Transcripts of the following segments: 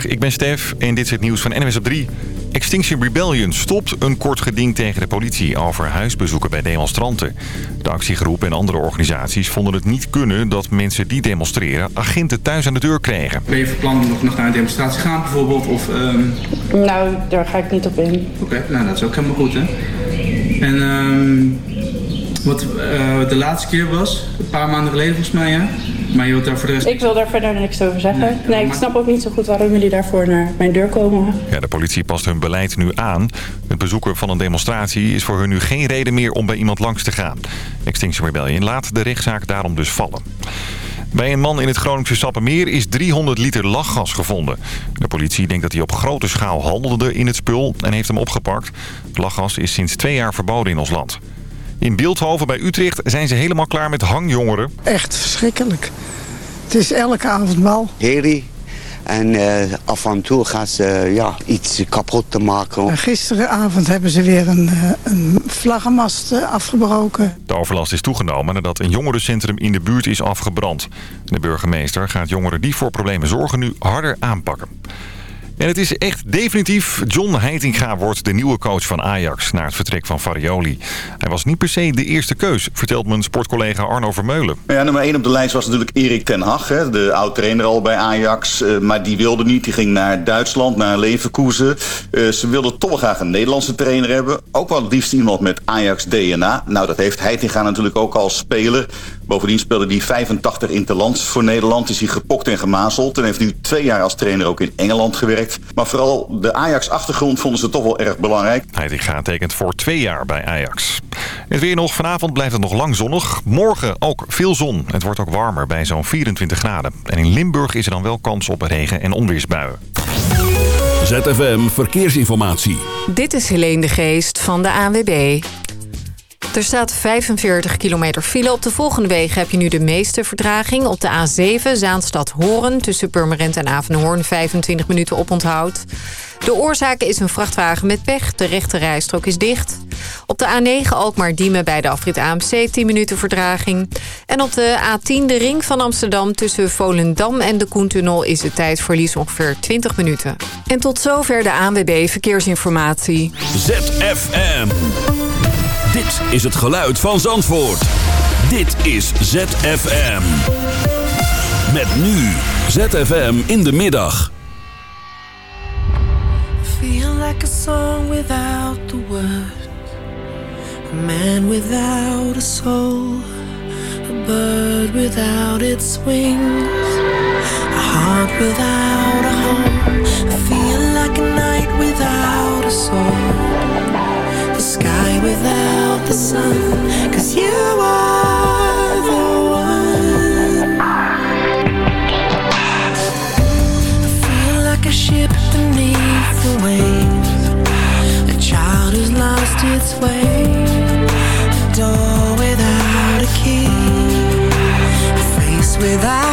Goedemiddag, ik ben Stef en dit is het nieuws van NWS op 3. Extinction Rebellion stopt een kort geding tegen de politie over huisbezoeken bij demonstranten. De actiegroep en andere organisaties vonden het niet kunnen dat mensen die demonstreren agenten thuis aan de deur kregen. Ben je van plan om nog naar een demonstratie gaan bijvoorbeeld? Of, ehm, Nou, daar ga ik niet op in. Oké, nou dat is ook helemaal goed hè. En ehm, wat eh, de laatste keer was, een paar maanden geleden volgens mij ja. Maar je wilt daar voor de rest... Ik wil daar verder niks over zeggen. Nee, Nee, ik maar- snap ook niet zo goed waarom jullie daarvoor naar mijn deur komen. Ja, de politie past hun beleid nu aan. Het bezoeken van een demonstratie is voor hun nu geen reden meer om bij iemand langs te gaan. Extinction Rebellion laat de rechtszaak daarom dus vallen. Bij een man in het Groningse Sappemeer is 300 liter lachgas gevonden. De politie denkt dat hij op grote schaal handelde in het spul en heeft hem opgepakt. Lachgas is sinds twee jaar verboden in ons land. In Beeldhoven bij Utrecht zijn ze helemaal klaar met hangjongeren. Echt verschrikkelijk. Het is elke avond mal. herrie. En eh, af en toe gaan ze ja, iets kapot te maken. En Gisteravond hebben ze weer een, eh, een vlaggenmast eh, afgebroken. De overlast is toegenomen nadat een jongerencentrum in de buurt is afgebrand. De burgemeester gaat jongeren die voor problemen zorgen nu harder aanpakken. En het is echt definitief. John Heitinga wordt de nieuwe coach van Ajax na het vertrek van Farioli. Hij was niet per se de eerste keus, vertelt mijn sportcollega Arno Vermeulen. Ja, nummer 1 op de lijst was natuurlijk Erik ten Hag, hè, de oud-trainer al bij Ajax. eh, maar die wilde niet, die ging naar Duitsland, naar Leverkusen. Eh, ze wilden toch wel graag een Nederlandse trainer hebben. Ook wel het liefst iemand met Ajax-DNA. Nou, dat heeft Heitinga natuurlijk ook als speler. Bovendien speelde hij 85 interlands voor Nederland. Is hij gepokt en gemazeld. En heeft nu twee jaar als trainer ook in Engeland gewerkt. Maar vooral de Ajax-achtergrond vonden ze toch wel erg belangrijk. Heitinga tekent voor twee jaar bij Ajax. Het weer nog. Vanavond blijft het nog lang zonnig. Morgen ook veel zon. Het wordt ook warmer bij zo'n 24 graden. En in Limburg is er dan wel kans op regen- en onweersbuien. ZFM Verkeersinformatie. Dit is Helene de Geest van de ANWB. Er staat 45 kilometer file. Op de volgende wegen heb je nu de meeste vertraging. Op de A7 Zaanstad-Horen tussen Purmerend en Avenhoorn 25 minuten oponthoud. De oorzaak is een vrachtwagen met pech. De rechte rijstrook is dicht. Op de A9 Alkmaar-Diemen bij de afrit AMC 10 minuten vertraging. En op de A10 de ring van Amsterdam tussen Volendam en de Koentunnel... is de tijdverlies ongeveer 20 minuten. En tot zover de ANWB Verkeersinformatie. ZFM. Dit is het geluid van Zandvoort. Dit is ZFM. Met nu ZFM in de middag. Feel like a song without the words, a man without a soul, a bird without its wings, a heart without a home. I feel like a night without a soul, the sun, cause you are the one. Feel like a ship beneath the waves, a child who's lost its way, a door without a key, a face without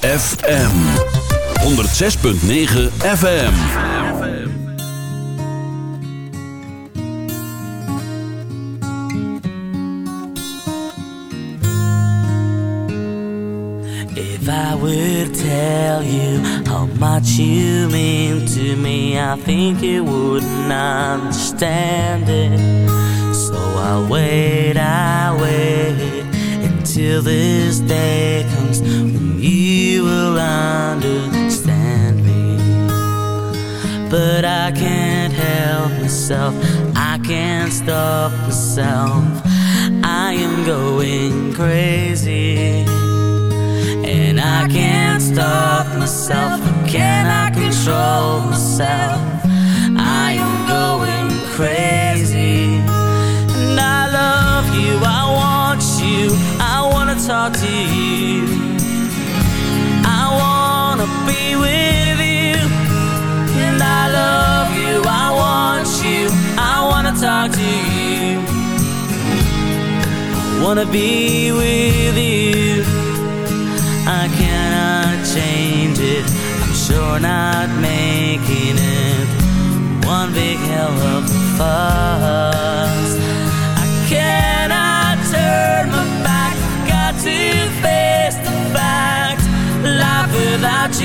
ZFM 106.9 FM If I would tell you how much you mean to me, I think you wouldn't understand it. So I wait, I wait until this day comes will understand me. But I can't help myself, I can't stop myself. I am going crazy. And I can't stop myself. Can I control myself? I am going crazy. And I love you, I want you, I wanna talk to you. Be with you. And I love you, I want you, I wanna talk to you. Wanna be with you. I cannot change it. I'm sure not making it one big hell of a fuss. I cannot turn my back. Got to face the fact. Life without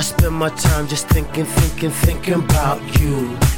I spend my time just thinking, thinking, thinking about you.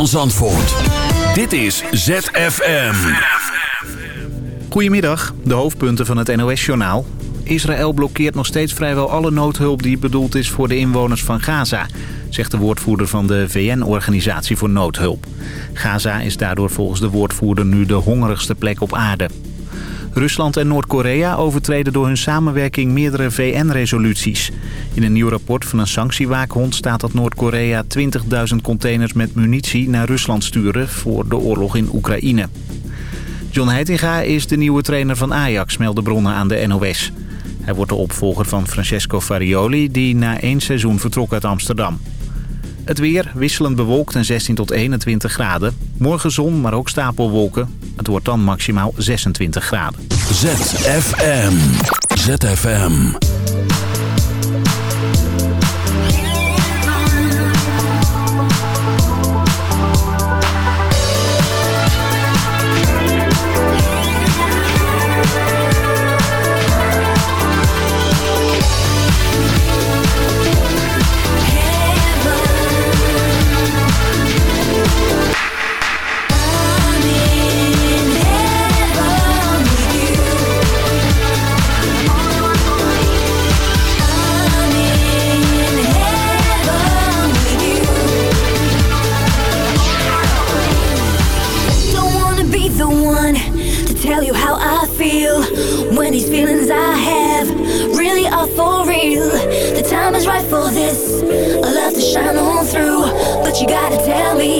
van Zandvoort. Dit is ZFM. Goedemiddag, de hoofdpunten van het NOS-journaal. Israël blokkeert nog steeds vrijwel alle noodhulp die bedoeld is voor de inwoners van Gaza... zegt de woordvoerder van de VN-organisatie voor noodhulp. Gaza is daardoor volgens de woordvoerder nu de hongerigste plek op aarde. Rusland en Noord-Korea overtreden door hun samenwerking meerdere VN-resoluties. In een nieuw rapport van een sanctiewaakhond staat dat Noord-Korea 20.000 containers met munitie naar Rusland sturen voor de oorlog in Oekraïne. John Heitinga is de nieuwe trainer van Ajax, melden bronnen aan de NOS. Hij wordt de opvolger van Francesco Farioli, die na één seizoen vertrok uit Amsterdam. Het weer wisselend bewolkt en 16 tot 21 graden. Morgen zon, maar ook stapelwolken. Het wordt dan maximaal 26 graden. ZFM. ZFM. Gotta tell me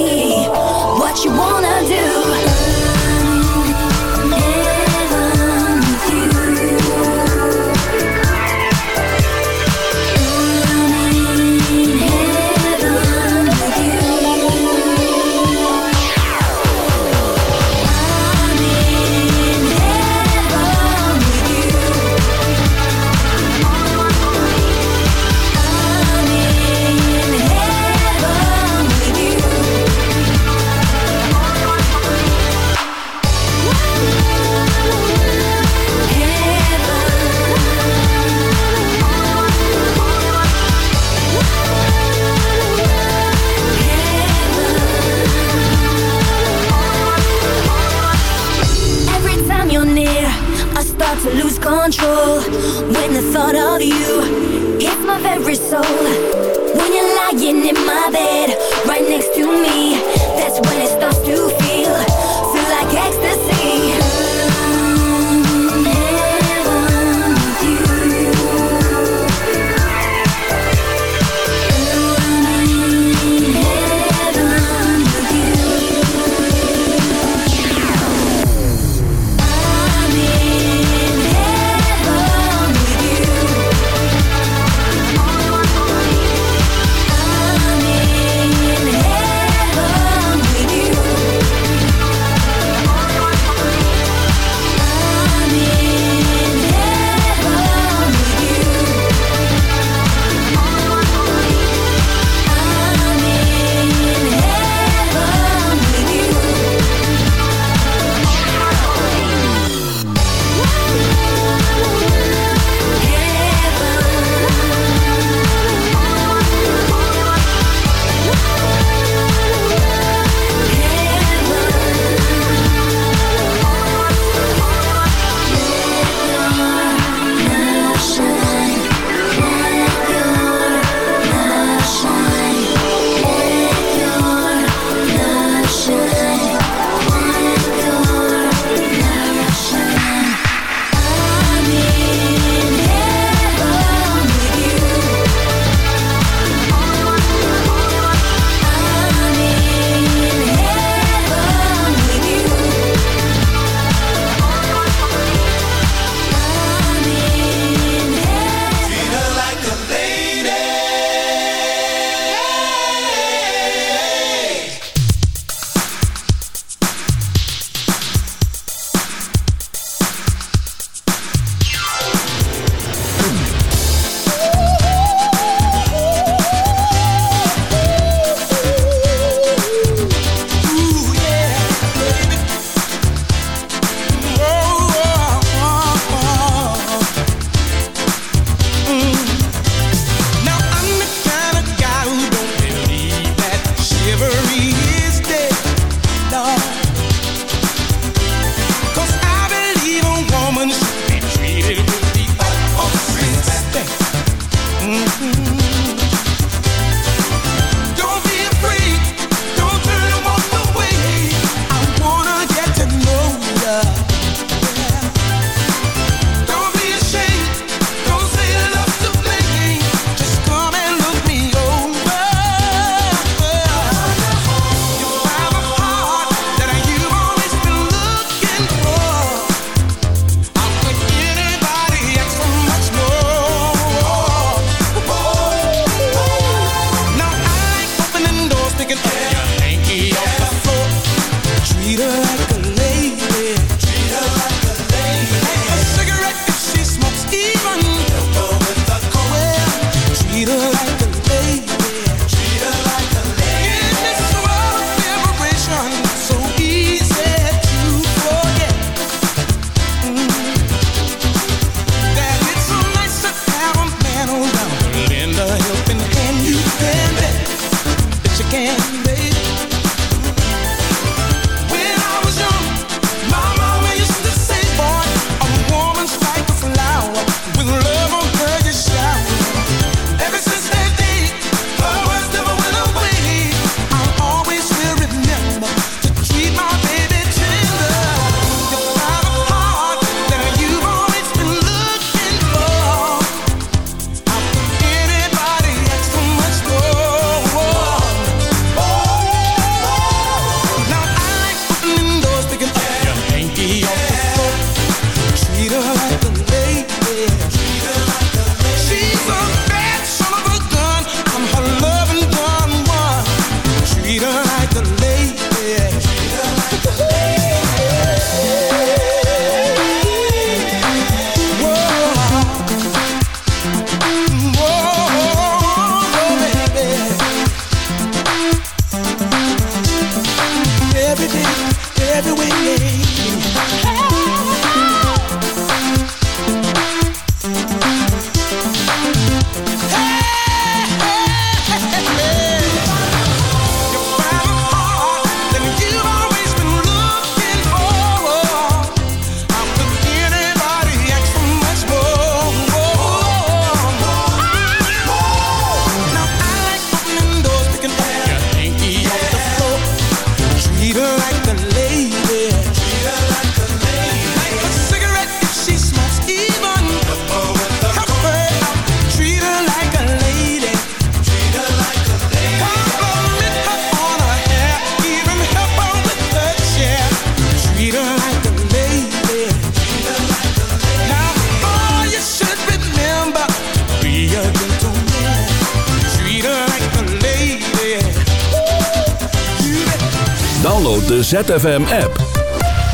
ZFM-app.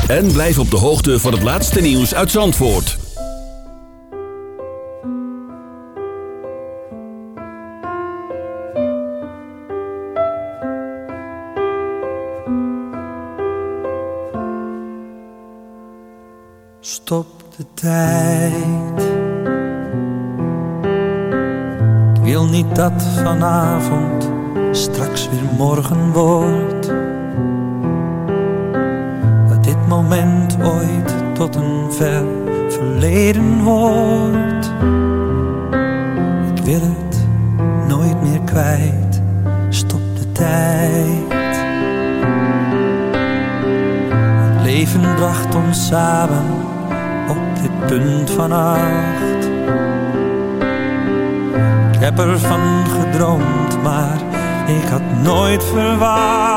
En blijf op de hoogte van het laatste nieuws uit Zandvoort. Stop de tijd. Wil niet dat vanavond straks weer morgen wordt moment ooit tot een ver verleden hoort. Ik wil het nooit meer kwijt, stop de tijd. Het leven bracht ons samen op dit punt van acht. Ik heb ervan gedroomd, maar ik had nooit verwacht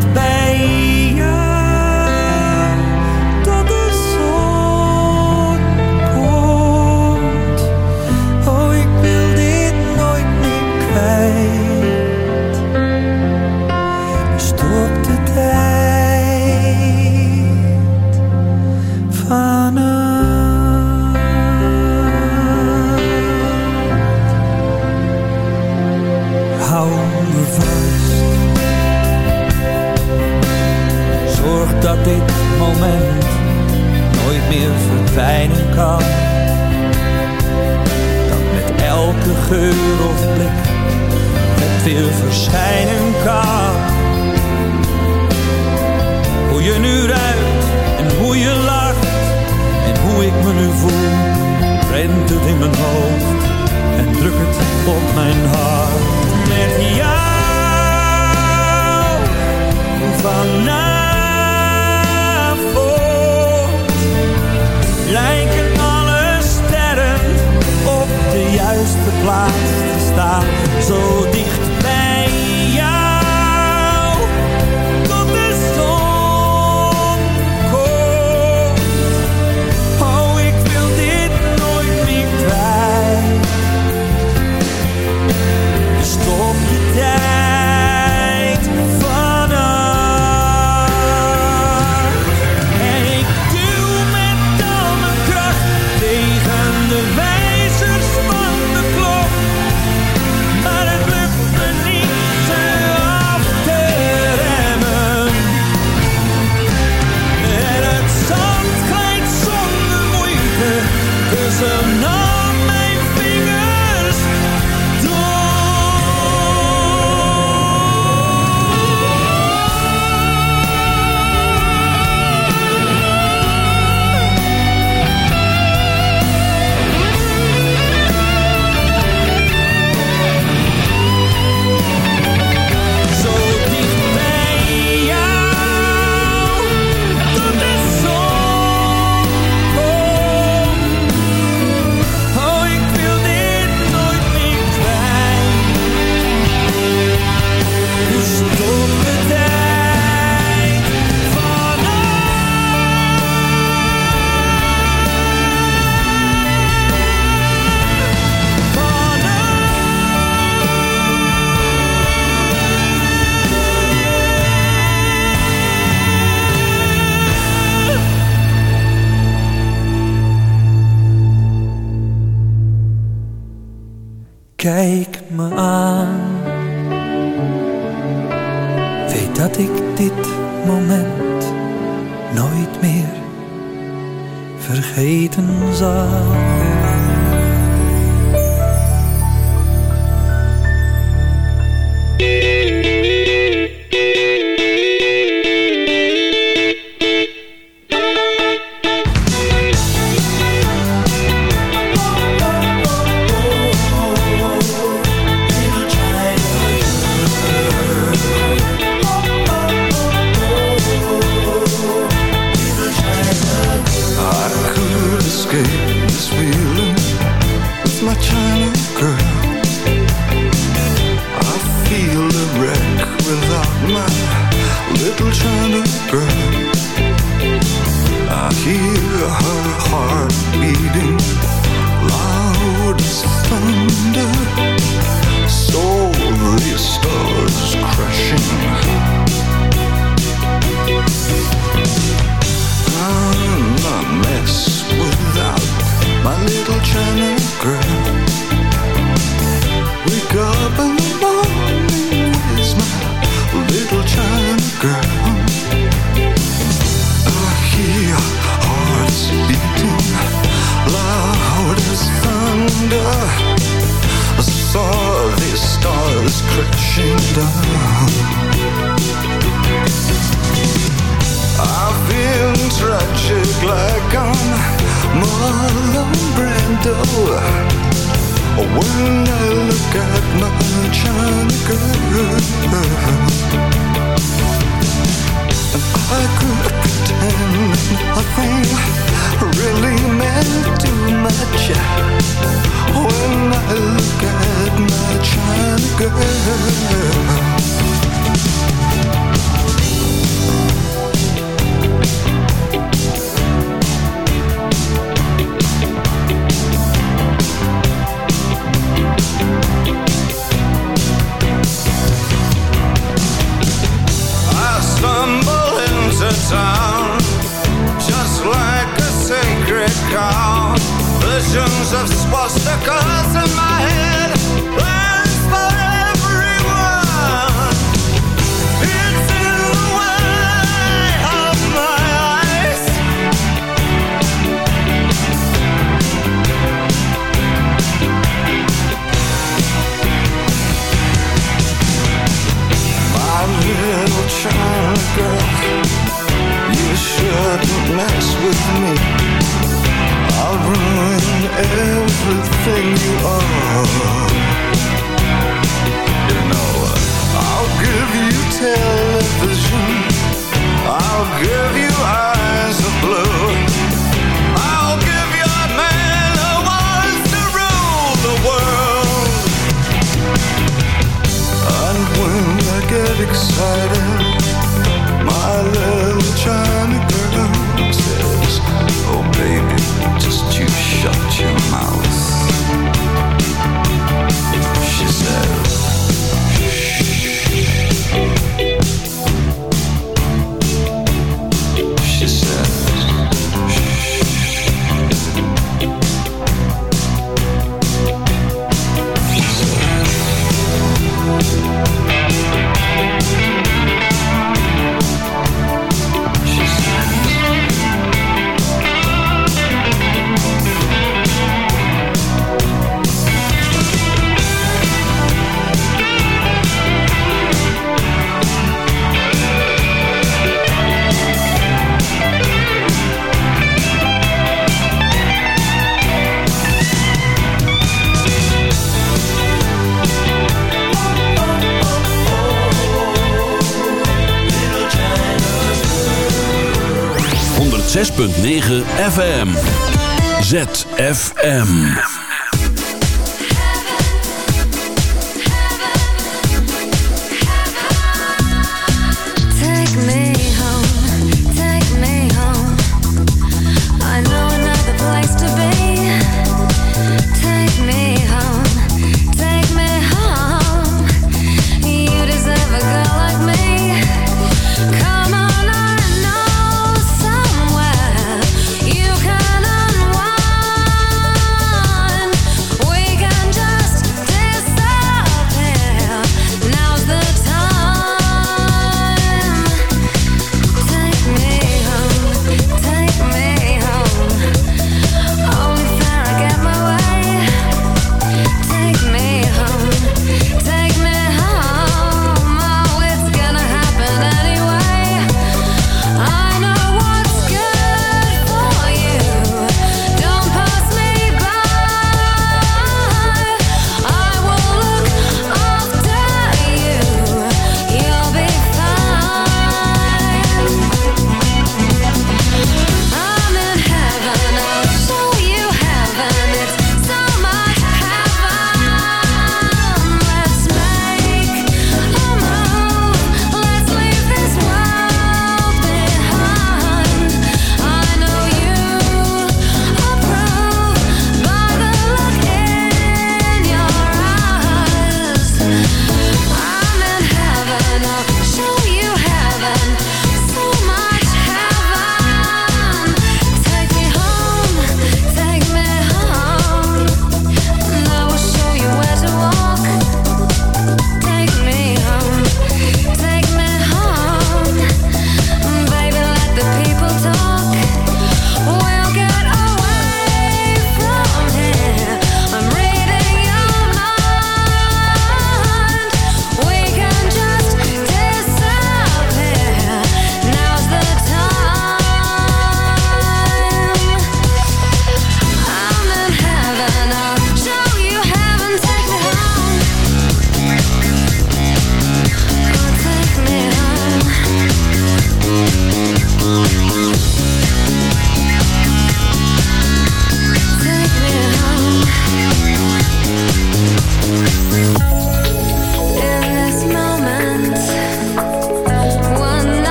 .9 FM. ZFM.